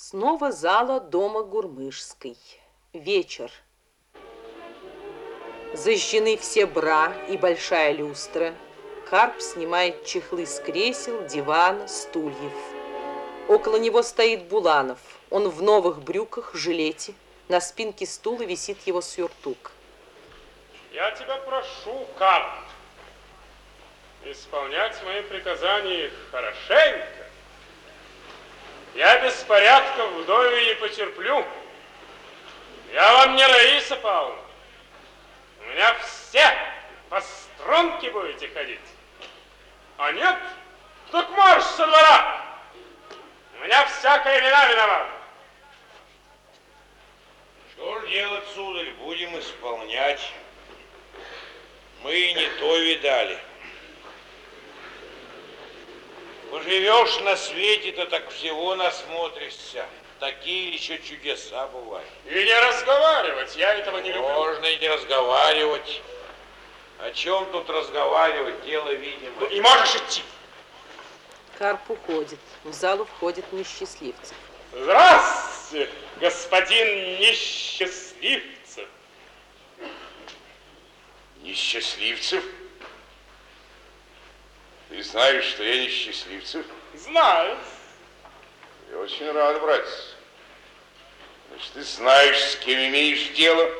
Снова зала дома Гурмышской. Вечер. Зажжены все бра и большая люстра. Карп снимает чехлы с кресел, дивана, стульев. Около него стоит Буланов. Он в новых брюках, жилете. На спинке стула висит его сюртук. Я тебя прошу, Карп, исполнять мои приказания хорошенько. Я беспорядков в доме не потерплю. Я вам не Раиса Павловна. У меня все по струнке будете ходить. А нет, так марш со двора. У меня всякая вина виновата. Что ж делать, сударь, будем исполнять. Мы не то видали. Поживешь на свете-то, так всего насмотришься. Такие еще чудеса бывают. И не разговаривать, я этого не люблю. Можно и не разговаривать. О чем тут разговаривать? Дело видимо. И можешь идти. Карп уходит. В залу входит несчастливцев. Здравствуйте, господин Несчастливцев. Несчастливцев? Ты знаешь, что я несчастливцев? Знаю. Я очень рад, братец. Значит, ты знаешь, с кем имеешь дело,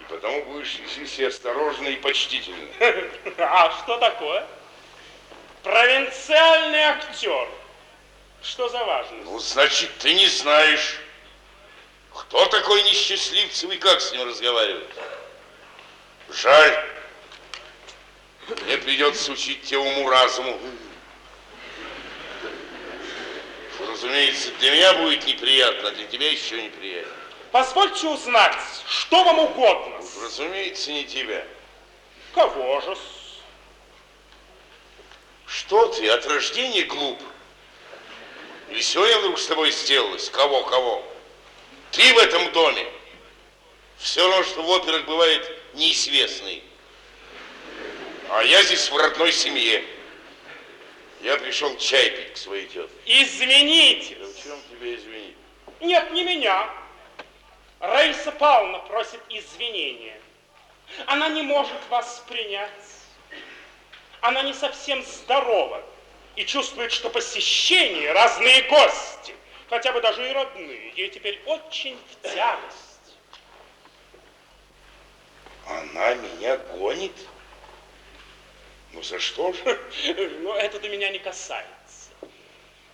и потому будешь вести себя осторожно и почтительно. А что такое? Провинциальный актер. Что за важность? Ну, значит, ты не знаешь, кто такой несчастливцев и как с ним разговаривать. Жаль. Мне придется учить тебя уму-разуму. Что, разумеется, для меня будет неприятно, а для тебя еще неприятно. Позвольте узнать, что вам угодно. Уж, разумеется, не тебя. Кого же? Что ты, от рождения глуп? Или сегодня вдруг с тобой сделалось? Кого, кого? Ты в этом доме. Все равно, что в операх бывает неизвестный. А я здесь в родной семье. Я пришел чай пить к своей тетке. Извините. Да в чем тебе извинить? Нет, не меня. Раиса Павловна просит извинения. Она не может вас принять. Она не совсем здорова и чувствует, что посещение, разные гости, хотя бы даже и родные, ей теперь очень в тягость. Она меня гонит? Ну за что же? Но это до меня не касается.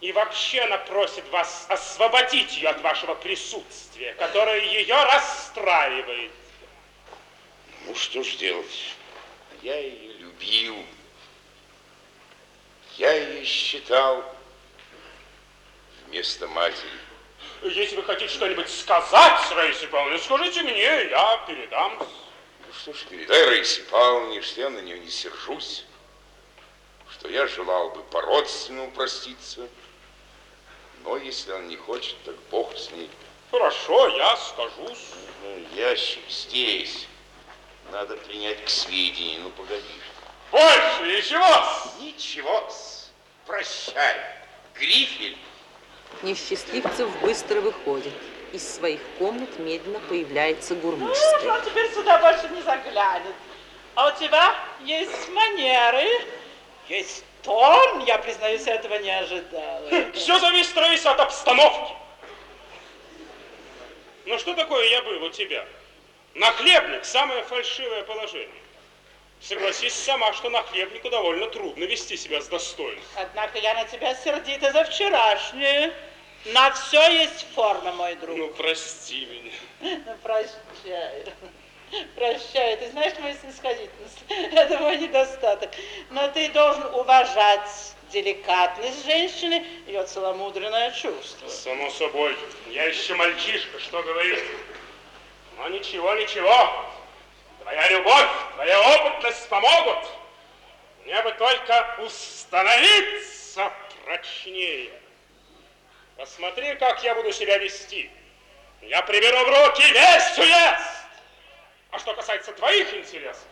И вообще она просит вас освободить ее от вашего присутствия, которое ее расстраивает. Ну что ж делать? Я ее любил. Я ее считал вместо матери. Если вы хотите что-нибудь сказать, Раиса Павловна, скажите мне, я передам. Ну что ж, передай Раисе Павловне, что я на нее не сержусь, что я желал бы по-родственному проститься, но если он не хочет, так Бог с ней. Хорошо, я скажусь. Ну, ящик здесь. Надо принять к сведению. Ну, погоди. Больше ничего. Ничего. Прощай. Грифель. Несчастливцев быстро выходит. Из своих комнат медленно появляется Ну, Гурмышская. он теперь сюда больше не заглянет. А у тебя есть манеры, есть тон, я, признаюсь, этого не ожидала. Все зависит, Раиса, от обстановки. Ну что такое я был у тебя? Нахлебник – самое фальшивое положение. Согласись сама, что нахлебнику довольно трудно вести себя с достоинством. Однако я на тебя сердита за вчерашнее. На все есть форма, мой друг. Ну, прости меня. Ну, прощай. Прощай, ты знаешь мою снисходительность. Это мой недостаток. Но ты должен уважать деликатность женщины, ее целомудренное чувство. Само собой, я еще мальчишка, что говорить. Но ничего, ничего. Твоя любовь, твоя опытность помогут. Мне бы только установиться прочнее. Посмотри, как я буду себя вести. Я приберу в руки весь уезд. А что касается твоих интересов,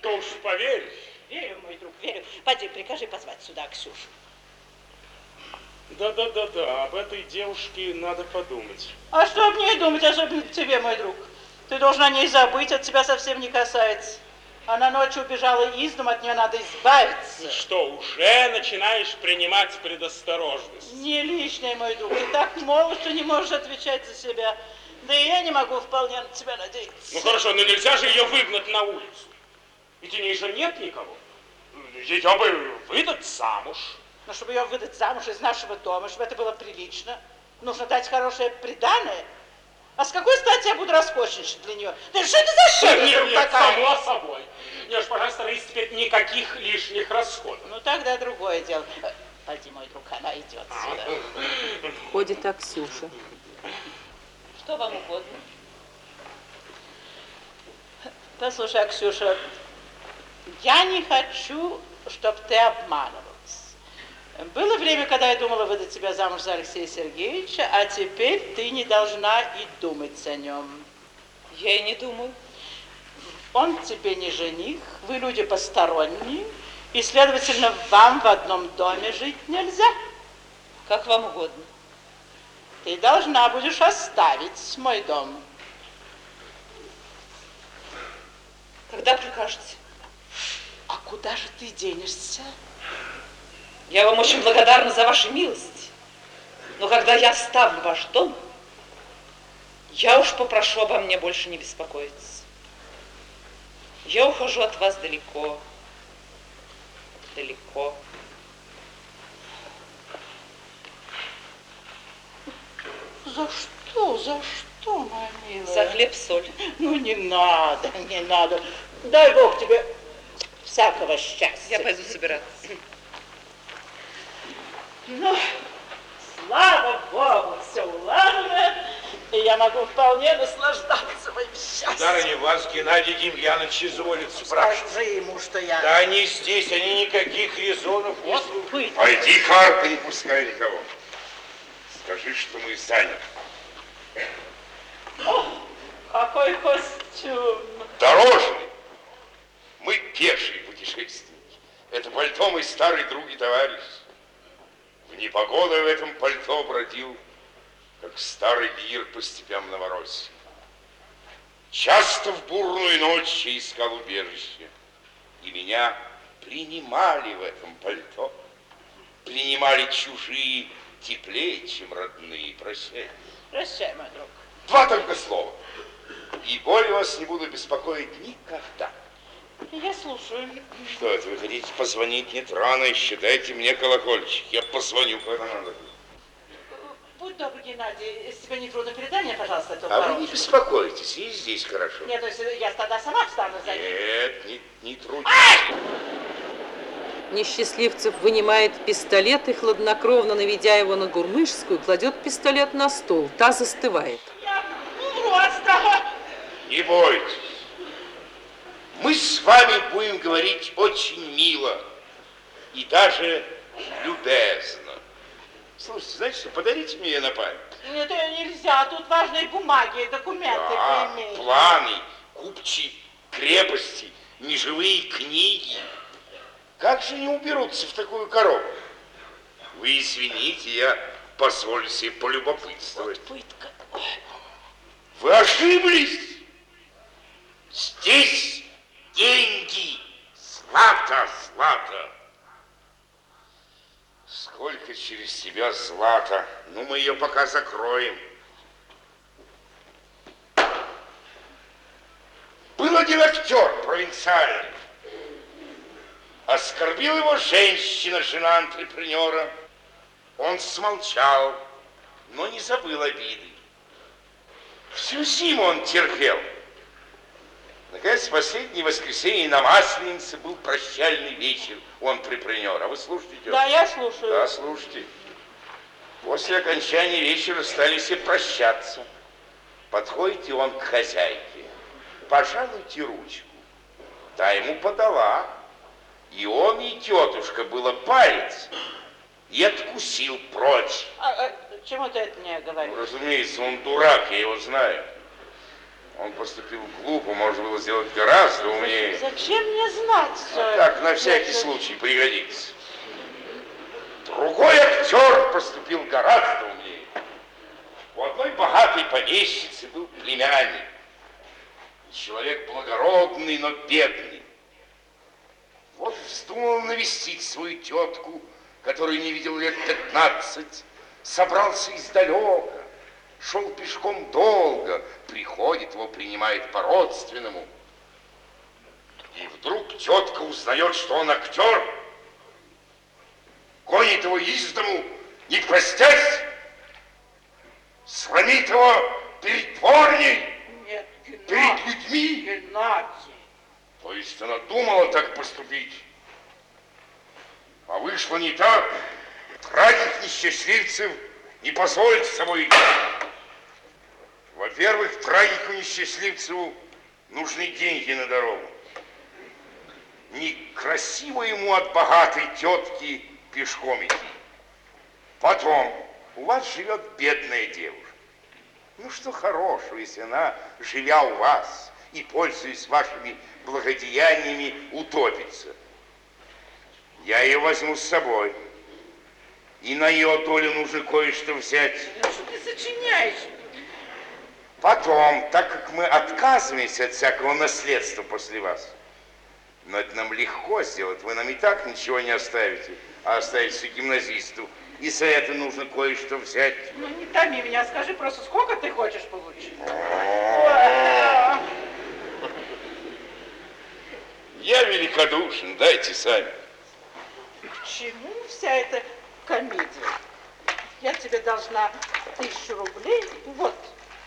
то уж поверь, Верю, мой друг, верю. Пойди, прикажи позвать сюда Ксюшу. Да-да-да-да, об этой девушке надо подумать. А что об ней думать, особенно тебе, мой друг? Ты должен о ней забыть, от тебя совсем не касается. Она ночью убежала из дома, от нее надо избавиться. Что, уже начинаешь принимать предосторожность? Не лишнее, мой друг. Ты так молод, что не можешь отвечать за себя. Да и я не могу вполне на тебя надеяться. Ну хорошо, но нельзя же ее выгнать на улицу. Ведь у нее же нет никого. Ее бы выдать замуж. Но чтобы ее выдать замуж из нашего дома, чтобы это было прилично, нужно дать хорошее приданое. А с какой стати я буду раскошничать для нее? Да что это за шея Нет, нет, такая? само собой. Не уж, пожалуйста, старайся теперь никаких лишних расходов. Ну тогда другое дело. Пойди, мой друг, она идет сюда. Входит Аксюша. Что вам угодно? Послушай, Аксюша, я не хочу, чтобы ты обманывалась. Было время, когда я думала выдать тебя замуж за Алексея Сергеевича, а теперь ты не должна и думать о нем. Я и не думаю. Он тебе не жених, вы люди посторонние, и, следовательно, вам в одном доме жить нельзя. Как вам угодно. Ты должна будешь оставить мой дом. Когда прикажете? А куда же ты денешься? Я вам очень благодарна за вашу милость. Но когда я оставлю ваш дом, я уж попрошу обо мне больше не беспокоиться. Я ухожу от вас далеко, далеко. За что, за что, моя милая? За хлеб-соль. Ну, не надо, не надо. Дай Бог тебе всякого счастья. Я пойду собираться. Ну, слава Богу, все улажено, и я могу вполне наслаждаться моим счастьем. Дарыня, вас Геннадий Демьянович изволит спрашивать. Скажи ему, что я... Да они здесь, они никаких резонов не слушают. Пойди, Карп, и не пускай никого. Скажи, что мы занят. Какой костюм. Дорожный. Мы пешие путешественники. Это пальто мой старый друг и товарищ. В непогоду в этом пальто бродил, как старый лир по степям Новороссии. Часто в бурную ночь я искал убежище, и меня принимали в этом пальто. Принимали чужие теплее, чем родные. Прощай. Прощай, мой друг. Два только слова. И более вас не буду беспокоить никогда. Я слушаю. Что это, вы хотите позвонить? Нет, рано еще. Дайте мне колокольчик. Я позвоню, когда надо. Будь добр, Геннадий, если тебе не трудно, передай мне, пожалуйста, эту А вы не беспокойтесь, и здесь хорошо. Нет, то есть я тогда сама встану за ним. Нет, не, не трудно. Несчастливцев вынимает пистолет и, хладнокровно наведя его на Гурмышскую, кладет пистолет на стол. Та застывает. От страха. Не бойтесь. Мы с вами будем говорить очень мило и даже любезно. Слушайте, знаете что, подарите мне ее на память. Нет, э, нельзя, тут важные бумаги, документы Да, планы, купчи, крепости, неживые книги. Как же не уберутся в такую коробку? Вы извините, я позволю себе полюбопытствовать. Пытка. Вы ошиблись. Здесь деньги. Злато, злато. Сколько через себя злата. Ну, мы ее пока закроем. Был один актер провинциальный. Оскорбил его женщина, жена антрепренера. Он смолчал, но не забыл обиды. Всю зиму он терпел. Наконец, в последнее воскресенье на Масленице был прощальный вечер у антрепренера. А вы слушаете? Да, я слушаю. Да, слушайте. После окончания вечера стали все прощаться. Подходит и он к хозяйке. Пожалуйте ручку. Та ему подала. И он, и тетушка было палец. И откусил прочь. А, а, чему ты это мне Ну, говоришь? разумеется, он дурак, я его знаю. Он поступил глупо, можно было сделать гораздо умнее. Зачем мне знать все А так, на всякий случай пригодится. Другой актер поступил гораздо умнее. У одной богатой помещицы был племянник. Человек благородный, но бедный. Вот вздумал навестить свою тетку, которую не видел лет 15, собрался издалека, шел пешком долго, приходит, его принимает по-родственному. И вдруг тетка узнает, что он актер, гонит его из дому, не простясь, сломит его перед дворней, Нет, перед людьми. Геннадий. То есть она думала так поступить, а вышло не так. Тратить несчастливцев не позволит с собой. Во-первых, трагику несчастливцу нужны деньги на дорогу. Некрасиво ему от богатой тетки пешком идти. Потом, у вас живет бедная девушка. Ну что хорошего, если она, живя у вас и пользуясь вашими благодеяниями, утопится. Я ее возьму с собой. И на ее долю нужно кое-что взять. Ну что ты сочиняешь? Потом, так как мы отказываемся от всякого наследства после вас, но это нам легко сделать, вы нам и так ничего не оставите, а оставите гимназисту. И за это нужно кое-что взять. Ну не томи меня, скажи просто, сколько ты хочешь получить? Я великодушен, дайте сами. К чему вся эта комедия? Я тебе должна тысячу рублей, вот,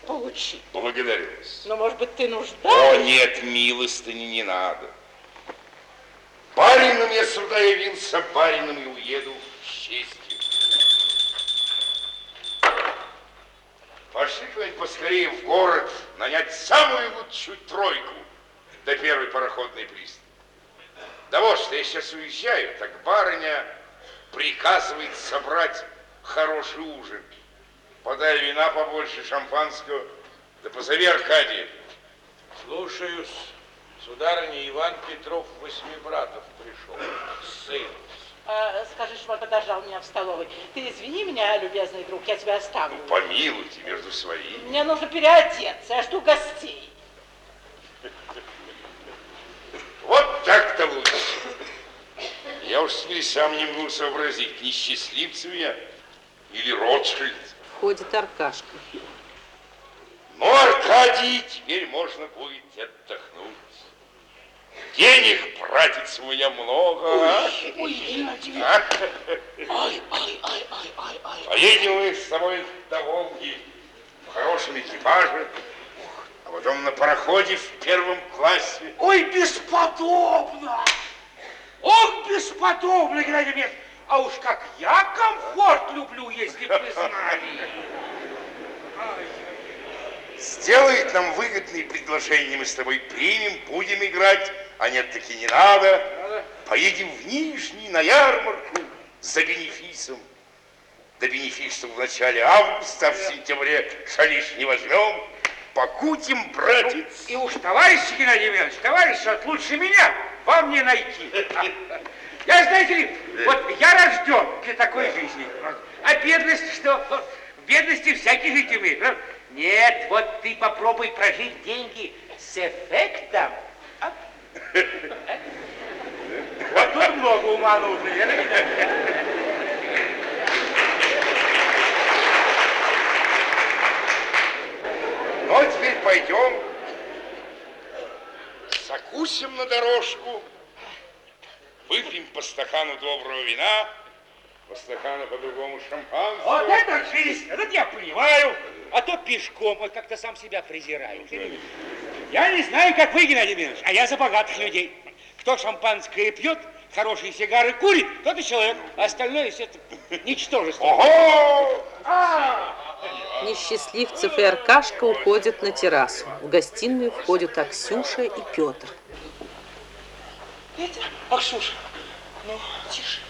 получи. Благодарю вас. Но, может быть, ты О, нуждаешься? нет, милостыни не надо. Барином я сюда явился, барином и уеду с честью. Пошли куда-нибудь поскорее в город, нанять самую лучшую тройку до первой пароходной пристани. Да вот что, я сейчас уезжаю, так барыня приказывает собрать хороший ужин. Подай вина побольше, шампанского, да позови Аркадия. Слушаюсь. Сударыня, Иван Петров Восьмибратов пришел. Сын. А, скажи, что он подождал меня в столовой. Ты извини меня, любезный друг, я тебя оставлю. Помилуйте между своими. Мне нужно переодеться, я жду гостей. Вот так-то лучше. Я уж теперь сам не могу сообразить, несчастливцев я или Ротшильд. Входит Аркашка. Но, Аркадий, теперь можно будет отдохнуть. Денег, братец, у меня много. а? Ой. А? Ай, ай, ай, ай, ай, ай. Поедем мы с тобой до Волги в хорошем экипаже, а потом на пароходе в первом классе. Ой, бесподобно! Ох, бесподобно, Геннадий Ильич! А уж как я комфорт люблю, если бы вы знали. Сделает нам выгодные предложения, мы с тобой примем, будем играть, а нет, таки не надо. Поедем в Нижний на ярмарку за бенефисом. До бенефиса в начале августа, а в сентябре шалиш не возьмем. Покутим, братец. И уж, товарищ Геннадий Иванович, товарищ, вот лучше меня вам не найти. Я, знаете ли, вот я рожден для такой жизни. А бедность что? В бедности всякий жить умеет. Нет, вот ты попробуй прожить деньги с эффектом. А? Вот тут много ума нужно, верно? Ну, а теперь пойдем, закусим на дорожку, выпьем по стакану доброго вина, по стакану по-другому шампанского. Вот это жизнь, это я понимаю. А то пешком, вот как-то сам себя презираю. Я не знаю, как вы, Геннадий Иванович, а я за богатых людей. Кто шампанское пьет, хорошие сигары курит, тот и человек. А остальное все это ничтожество. Ого! Несчастливцев и Аркашка уходят на террасу. В гостиную входят Аксюша и Петр. Петя, Аксюша, ну, тише.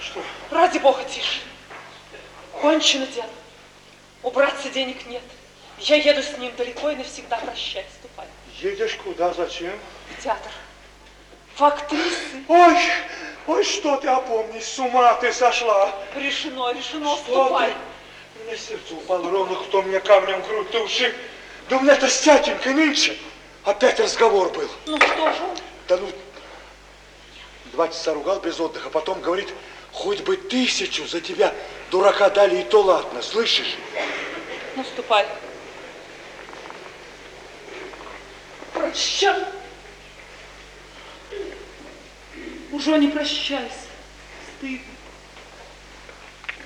Что? Ради бога, тише. Кончено дело. Убраться денег нет. Я еду с ним далеко и навсегда прощай, ступай. Едешь куда, зачем? В театр. В актрисы. Ой, Ой, что ты опомнись, с ума ты сошла. Решено, решено, Что ступай. ты? Меня сердце упало ровно, кто мне камнем грудь души. Да у меня-то с тятенькой нынче опять разговор был. Ну что же он? Да ну, два часа ругал без отдыха, потом говорит, хоть бы тысячу за тебя дурака дали, и то ладно, слышишь? Ну, ступай. Прощай. Уже не прощайся. Стыдно.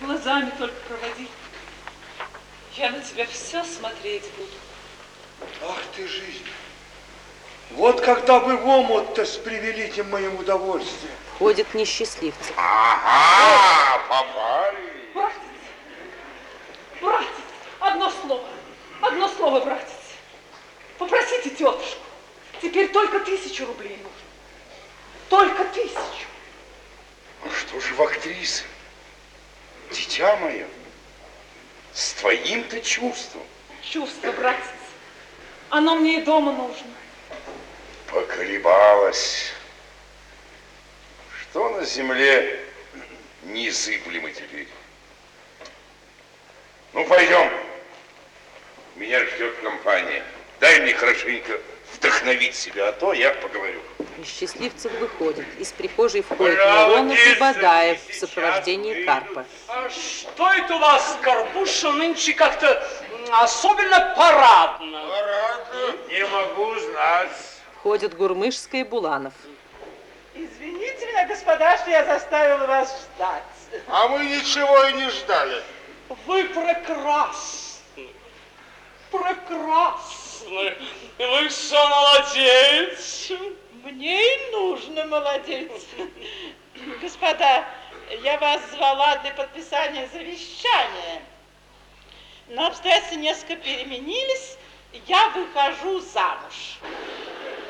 Глазами только проводи. Я на тебя все смотреть буду. Ах ты жизнь. Вот когда вы в омут-то с превеликим моим удовольствием. Ходят несчастливцы. Ага, попали. Братец, братец, одно слово, одно слово, братец. Попросите тетушку. Теперь только тысячу рублей нужно. Только тысячу. А что же в актрисы? Дитя мое, с твоим-то чувством. Чувство, братец. Оно мне и дома нужно. Поколебалась. Что на земле незыблемо теперь? Ну, пойдем. Меня ждет компания. Дай мне хорошенько вдохновить себя, а то я поговорю. Из счастливцев выходит. Из прихожей входит Миронов и Бадаев в сопровождении Карпа. А Что это у вас, Карпуша, нынче как-то особенно парадно? Не могу знать. Входят Гурмышская и Буланов. Извините меня, господа, что я заставила вас ждать. А мы ничего и не ждали. Вы прекрасны. Прекрасны. И вы все молодеете. Мне и нужно, молодец. Господа, я вас звала для подписания завещания. Но обстоятельства несколько переменились, я выхожу замуж.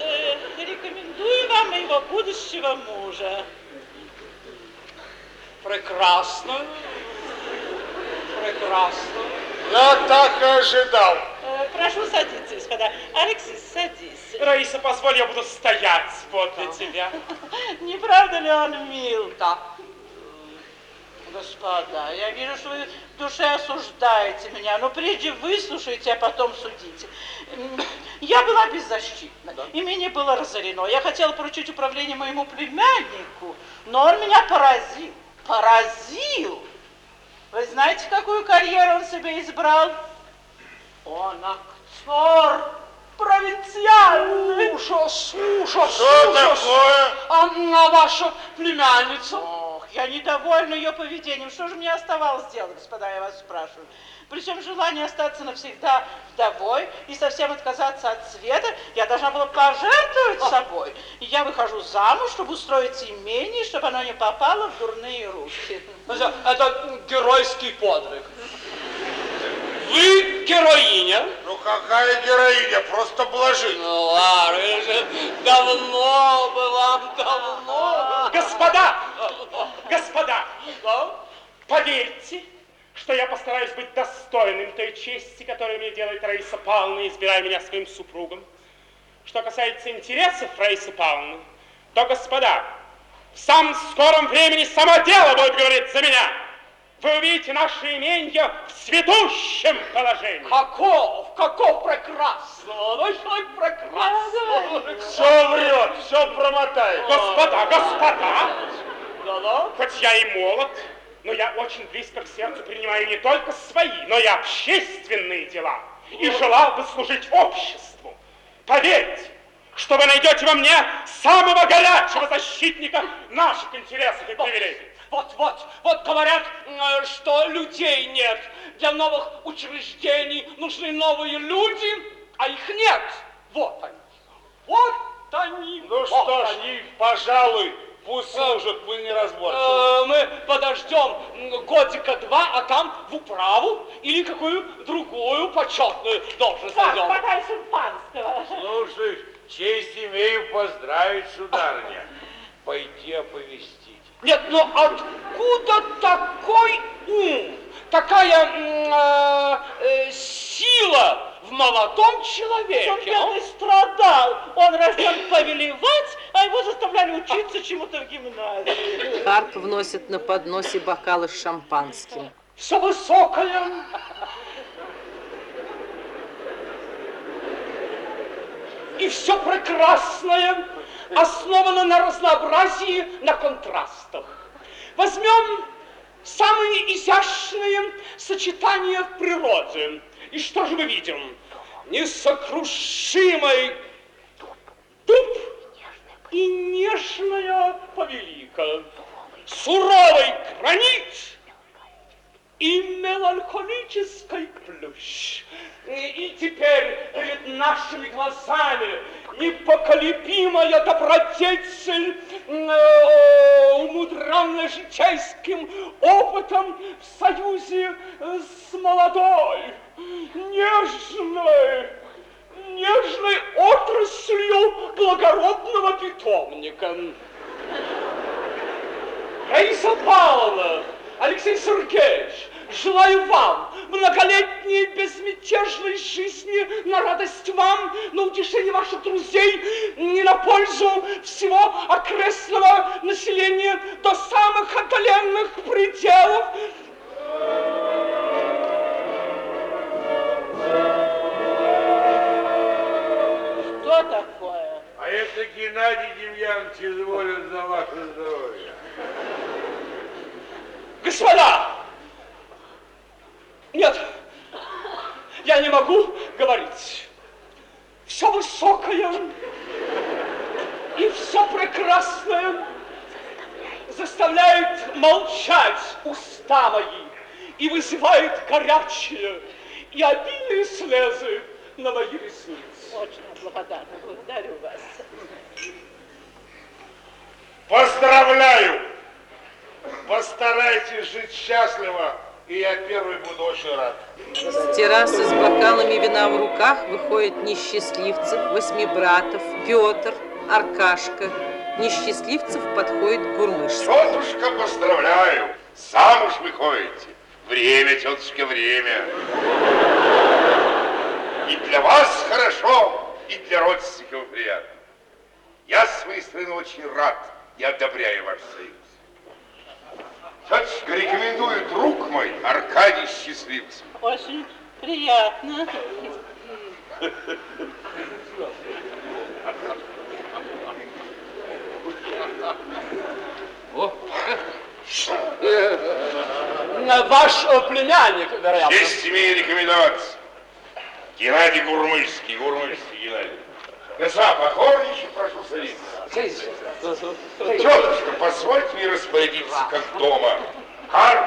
Э, рекомендую вам моего будущего мужа. Прекрасно. Прекрасно. Я так и ожидал. Прошу садиться, господа. Алексис, садись. Раиса, позволь, я буду стоять подле тебя. Не правда ли он мил? Да. Господа, я вижу, что вы в душе осуждаете меня, но прежде выслушайте, а потом судите. Я была беззащитна, имение было разорено. Я хотела поручить управление моему племяннику, но он меня поразил. Поразил! Вы знаете, какую карьеру он себе избрал? Он актер провинциальный. Ужас, ужас, Что ужас. такое? А, а ваша племянница? Ох, я недовольна ее поведением. Что же мне оставалось делать, господа, я вас спрашиваю? При всем желании остаться навсегда вдовой и совсем отказаться от света, я должна была пожертвовать собой. И я выхожу замуж, чтобы устроить имение, чтобы оно не попало в дурные руки. Это, это геройский подвиг. Вы героиня? Ну какая героиня, просто блажить. Ну ладно, давно было, давно. Господа! Господа! Да? Поверьте, что я постараюсь быть достойным той чести, которую мне делает Раиса Павловна, избирая меня своим супругом. Что касается интересов Раисы Павловны, то, господа, в самом скором времени само дело будет говорить за меня. Вы увидите наше имение в цветущем положении. Каков, каков прекрасного, ну что прекрасного. Все врет, все промотает. Господа, господа, Да-да. хоть я и молод, но я очень близко к сердцу принимаю не только свои, но и общественные дела. И желал бы служить обществу. Поверьте, что вы найдете во мне самого горячего защитника наших интересов и привилегий. Вот, вот, вот говорят, э, что людей нет. Для новых учреждений нужны новые люди, а их нет. Вот они. Вот они. Ну вот что ж, они. пожалуй, пусть служат, мы не разборчивы. Э, Мы подождем годика два, а там в управу или какую другую почетную должность найдем. Господа из шампанского. Слушай, честь имею поздравить, сударыня. Пойти оповестить. Нет, ну откуда такой ум, такая м, э, э, сила в молодом Он человеке. бедный страдал. Он рожден повелевать, а его заставляли учиться чему-то в гимназии. Карп вносит на подносе бокалы с шампанским. Все высокое. И все прекрасное основано на разнообразии, на контрастах. Возьмем самые изящные сочетания в природе. И что же мы видим? Несокрушимый дуб и нежная повелика. Суровый гранит и меланхолический плющ. И, теперь перед нашими глазами непоколебимая добродетель, э, умудренная житейским опытом в союзе с молодой, нежной, нежной отраслью благородного питомника. Раиса Павловна, Алексей Сергеевич, желаю вам многолетней безмятежной жизни на радость вам, на утешение ваших друзей, не на пользу всего окрестного населения до самых отдаленных пределов. Что такое? А это Геннадий Демьянович изволит за ваше здоровье. Господа! Нет, я не могу говорить. Все высокое и все прекрасное заставляет молчать уста мои и вызывает горячие и обильные слезы на мои ресницы. Очень благодарна, благодарю вас. Поздравляю! Постарайтесь жить счастливо, и я первый буду очень рад. С террасы с бокалами вина в руках выходят несчастливцев, восьмибратов, Петр, Аркашка. Несчастливцев подходит Гурмышский. Тетушка, поздравляю! Замуж выходите. Время, тетушка, время. И для вас хорошо, и для родственников приятно. Я с своей стороны очень рад и одобряю ваш союз. Тетушка рекомендую друг мой Аркадий Счастливцев. Очень приятно. Ваш племянник, вероятно. Честь имею рекомендоваться. Геннадий Гурмышский, Гурмышский Геннадий. Господа, покорнейше прошу садиться. Тетушка, позвольте мне распорядиться, как дома. Карп,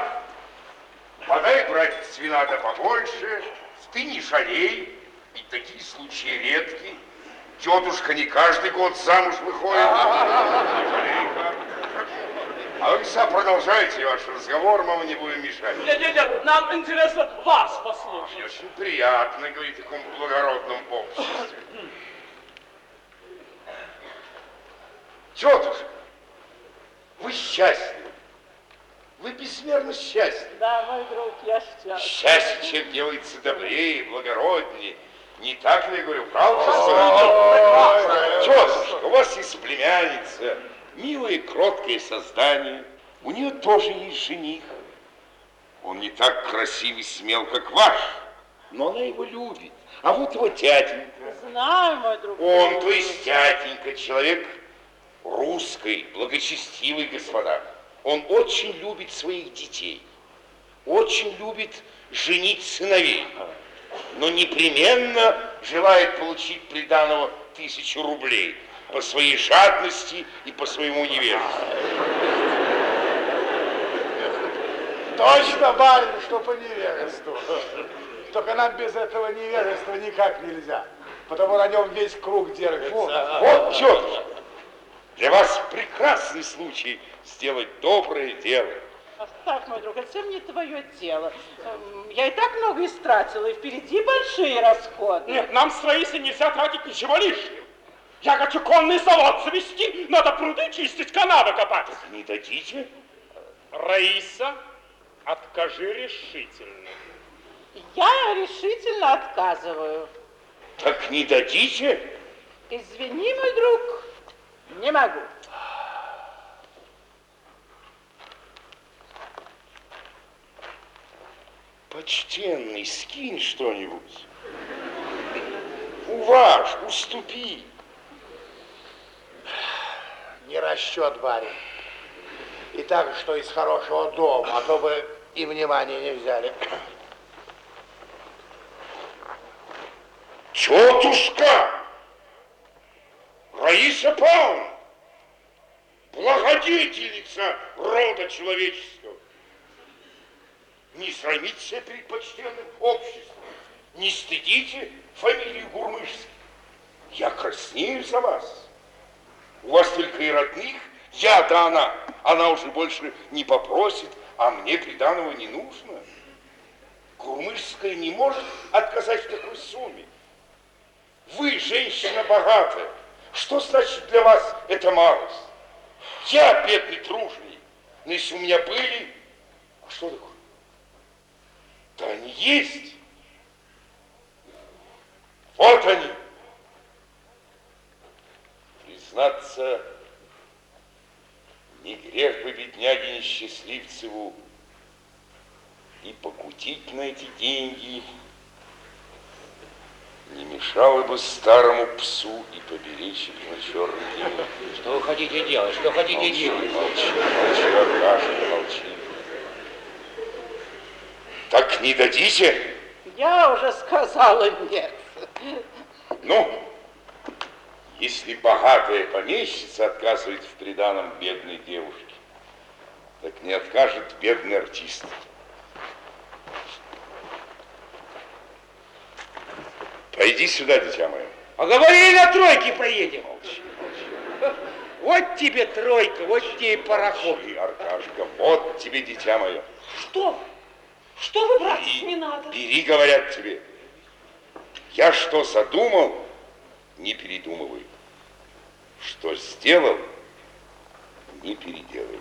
подай, братец, вина да побольше, ты не шалей, ведь такие случаи редки. Тетушка не каждый год замуж выходит. Не шалей, Карп. А вы, господа, продолжайте ваш разговор, мы вам не будем мешать. Нет, нет, нет, нам интересно вас послушать. Мне очень приятно говорить о таком благородном обществе. Тетушка, вы счастливы. Вы безмерно счастливы. Да, мой друг, я счастлив. Счастье человек делается добрее, благороднее. Не так ли я говорю, правда? Тетушка, у вас есть племянница, милое, кроткое создание. У нее тоже есть жених. Он не так красив и смел, как ваш, но она его любит. А вот его тятенька. Знаю, мой друг. Он, то есть тятенька, человек русской, благочестивый господа. Он очень любит своих детей, очень любит женить сыновей, но непременно желает получить приданого тысячу рублей по своей жадности и по своему невежеству. Точно, барин, что по невежеству. Только нам без этого невежества никак нельзя. Потому на нем весь круг держится. Вот, тетушка, для вас прекрасный случай сделать доброе дело. Оставь, мой друг, это совсем не твое дело. Эм, Я и так много истратила, и впереди большие расходы. Нет, нам с Раисой нельзя тратить ничего лишнего. Я хочу конный завод завести, надо пруды чистить, канавы копать. Не дадите? Раиса, откажи решительно. Я решительно отказываю. Так не дадите? Извини, мой друг, не могу. Почтенный, скинь что-нибудь. Уваж, уступи. Не расчет, барин. И так, что из хорошего дома, а то бы и внимания не взяли. Тетушка! Раиса Павловна! Благодетельница рода человеческого! Не срамите себя перед почтенным обществом, не стыдите фамилию Гурмышских. Я краснею за вас. У вас только и родных, я да она. Она уже больше не попросит, а мне приданого не нужно. Гурмышская не может отказать в такой сумме. Вы женщина богатая. Что значит для вас эта малость? Я бедный труженик. Но если у меня были... А что такое? Да они есть. Вот они. Признаться, не грех бы бедняге несчастливцеву и покутить на эти деньги, не мешало бы старому псу и поберечь их на черный день. Что вы хотите делать? Что хотите Молчи, делать? молчи, молчи, Аркаша, молчи. Так не дадите? Я уже сказала нет. Ну, если богатая помещица отказывает в приданом бедной девушке, так не откажет бедный артист. Пойди сюда, дитя мое. А говорили, на тройке поедем. Вот тебе тройка, вот тебе и пароход. Молчи, Аркашка, вот тебе, дитя мое. Что? Что вы, братец, не надо? Бери, говорят тебе. Я что задумал, не передумывай. Что сделал, не переделывай.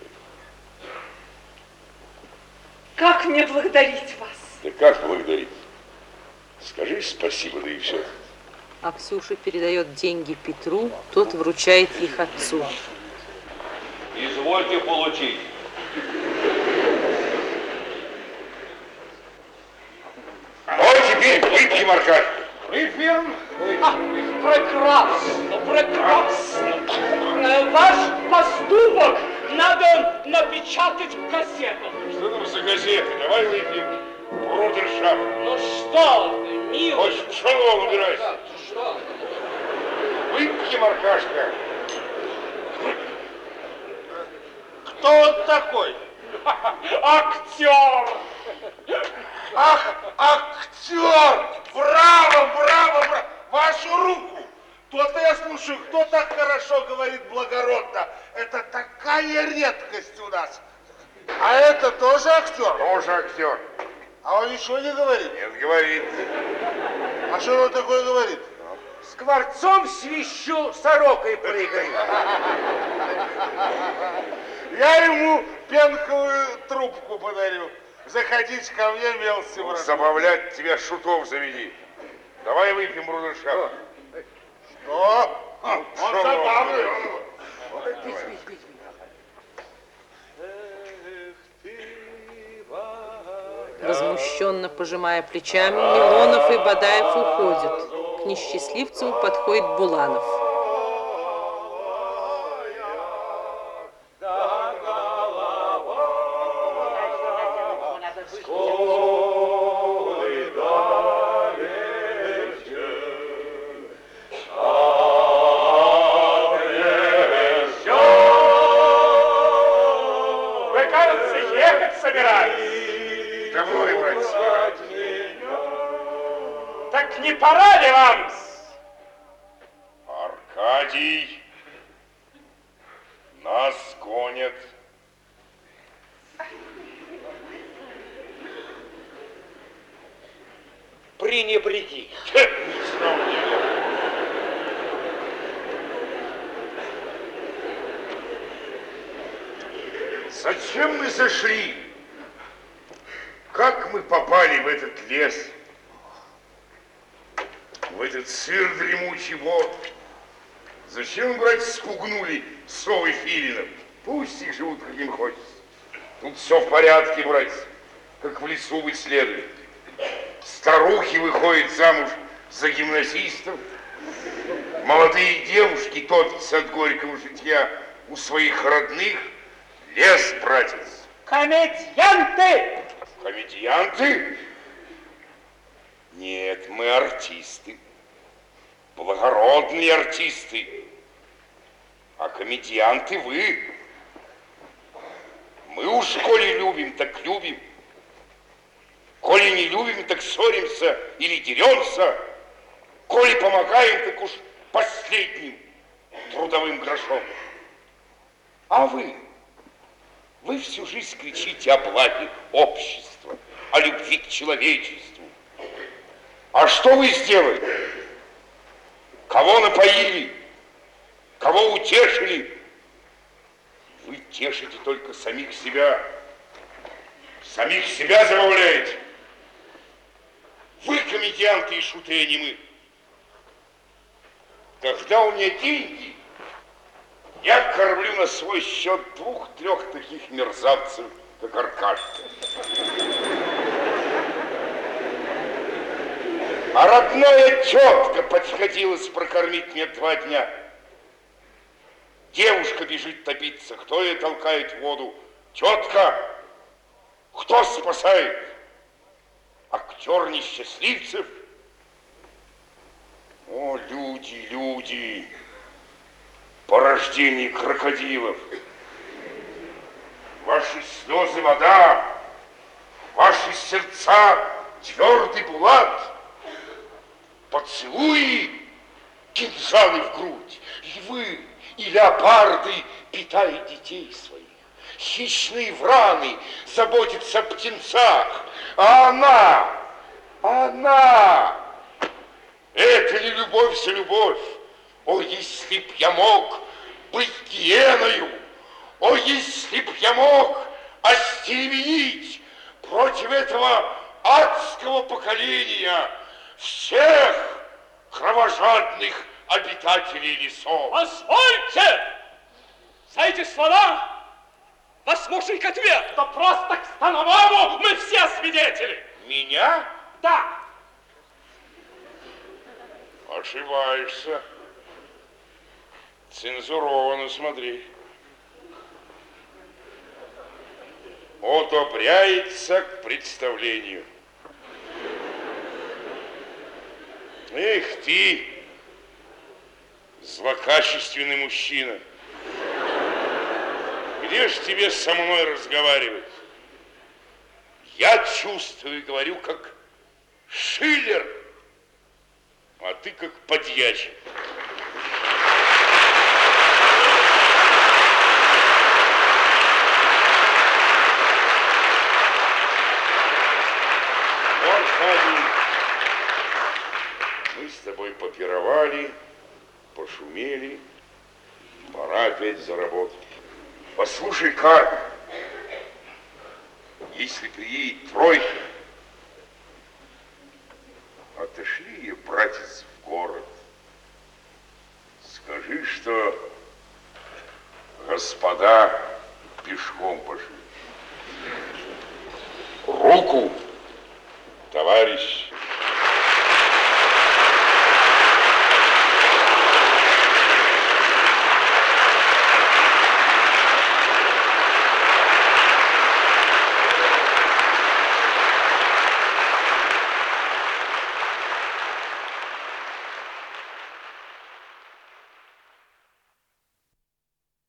Как мне благодарить вас? Да как благодарить? Скажи спасибо, да и все. А Ксюша передает деньги Петру, тот вручает их отцу. Извольте получить. Ну, теперь выпьем, Аркадий. Выпьем. А, прекрасно, прекрасно. Э, Ваш поступок надо напечатать в газетах. Что там за газеты? Давай выпьем. Брудершафт. Ну что ты, милый? Очень шалом убирайся. Что? Выпьем, Аркашка. Кто он такой? Актер! Ах, актер! Браво, браво, браво! Вашу руку! То-то я слушаю, кто так хорошо говорит благородно. Это такая редкость у нас. А это тоже актер? Тоже актер. А он ничего не говорит? Нет, говорит. А что он такое говорит? Скворцом свищу, сорокой прыгаю. Я ему пенковую трубку подарю. Заходите ко мне, мелси, брат. Забавлять тебя шутов заведи. Давай выпьем брудершафт. Что? Он Шалом. забавный. Возмущенно пожимая плечами, Милонов и Бадаев уходят. К несчастливцу подходит Буланов. Спугнули совы филинов? Пусть их живут, как им хочется. Тут все в порядке, брать, как в лесу быть следует. Старухи выходят замуж за гимназистов, молодые девушки топятся от горького житья у своих родных, лес, братец. Комедианты! Комедианты? Нет, мы артисты. Благородные артисты. А комедианты вы. Мы уж, коли любим, так любим. Коли не любим, так ссоримся или деремся. Коли помогаем, так уж последним трудовым грошом. А вы? Вы всю жизнь кричите о благе общества, о любви к человечеству. А что вы сделали? Кого напоили? Кого утешили? Вы тешите только самих себя. Самих себя забавляете. Вы комедианты и шуты, а не мы. Когда у меня деньги, я кормлю на свой счет двух-трех таких мерзавцев, как Аркашка. А родная тетка подходилась прокормить мне два дня. Девушка бежит топиться. Кто ее толкает в воду? Тетка. Кто спасает? Актер несчастливцев? О, люди, люди, порождение крокодилов. Ваши слезы вода, ваши сердца твердый булат, поцелуи, кинжалы в грудь. Львы и леопарды питают детей своих. Хищные враны заботятся о птенцах, а она, она, это ли любовь за любовь? О, если б я мог быть гиеною, о, если б я мог остеревенить против этого адского поколения всех кровожадных обитателей лесов. Позвольте! За эти слова вас можно к ответу. Да просто к Становому мы все свидетели. Меня? Да. Ошибаешься. Цензурованно смотри. Одобряется к представлению. Эх ты, злокачественный мужчина. Где ж тебе со мной разговаривать? Я чувствую и говорю, как Шиллер, а ты как подьячий. Мы с тобой попировали, пошумели, пора опять заработать. Послушай, Карл, если приедет тройка,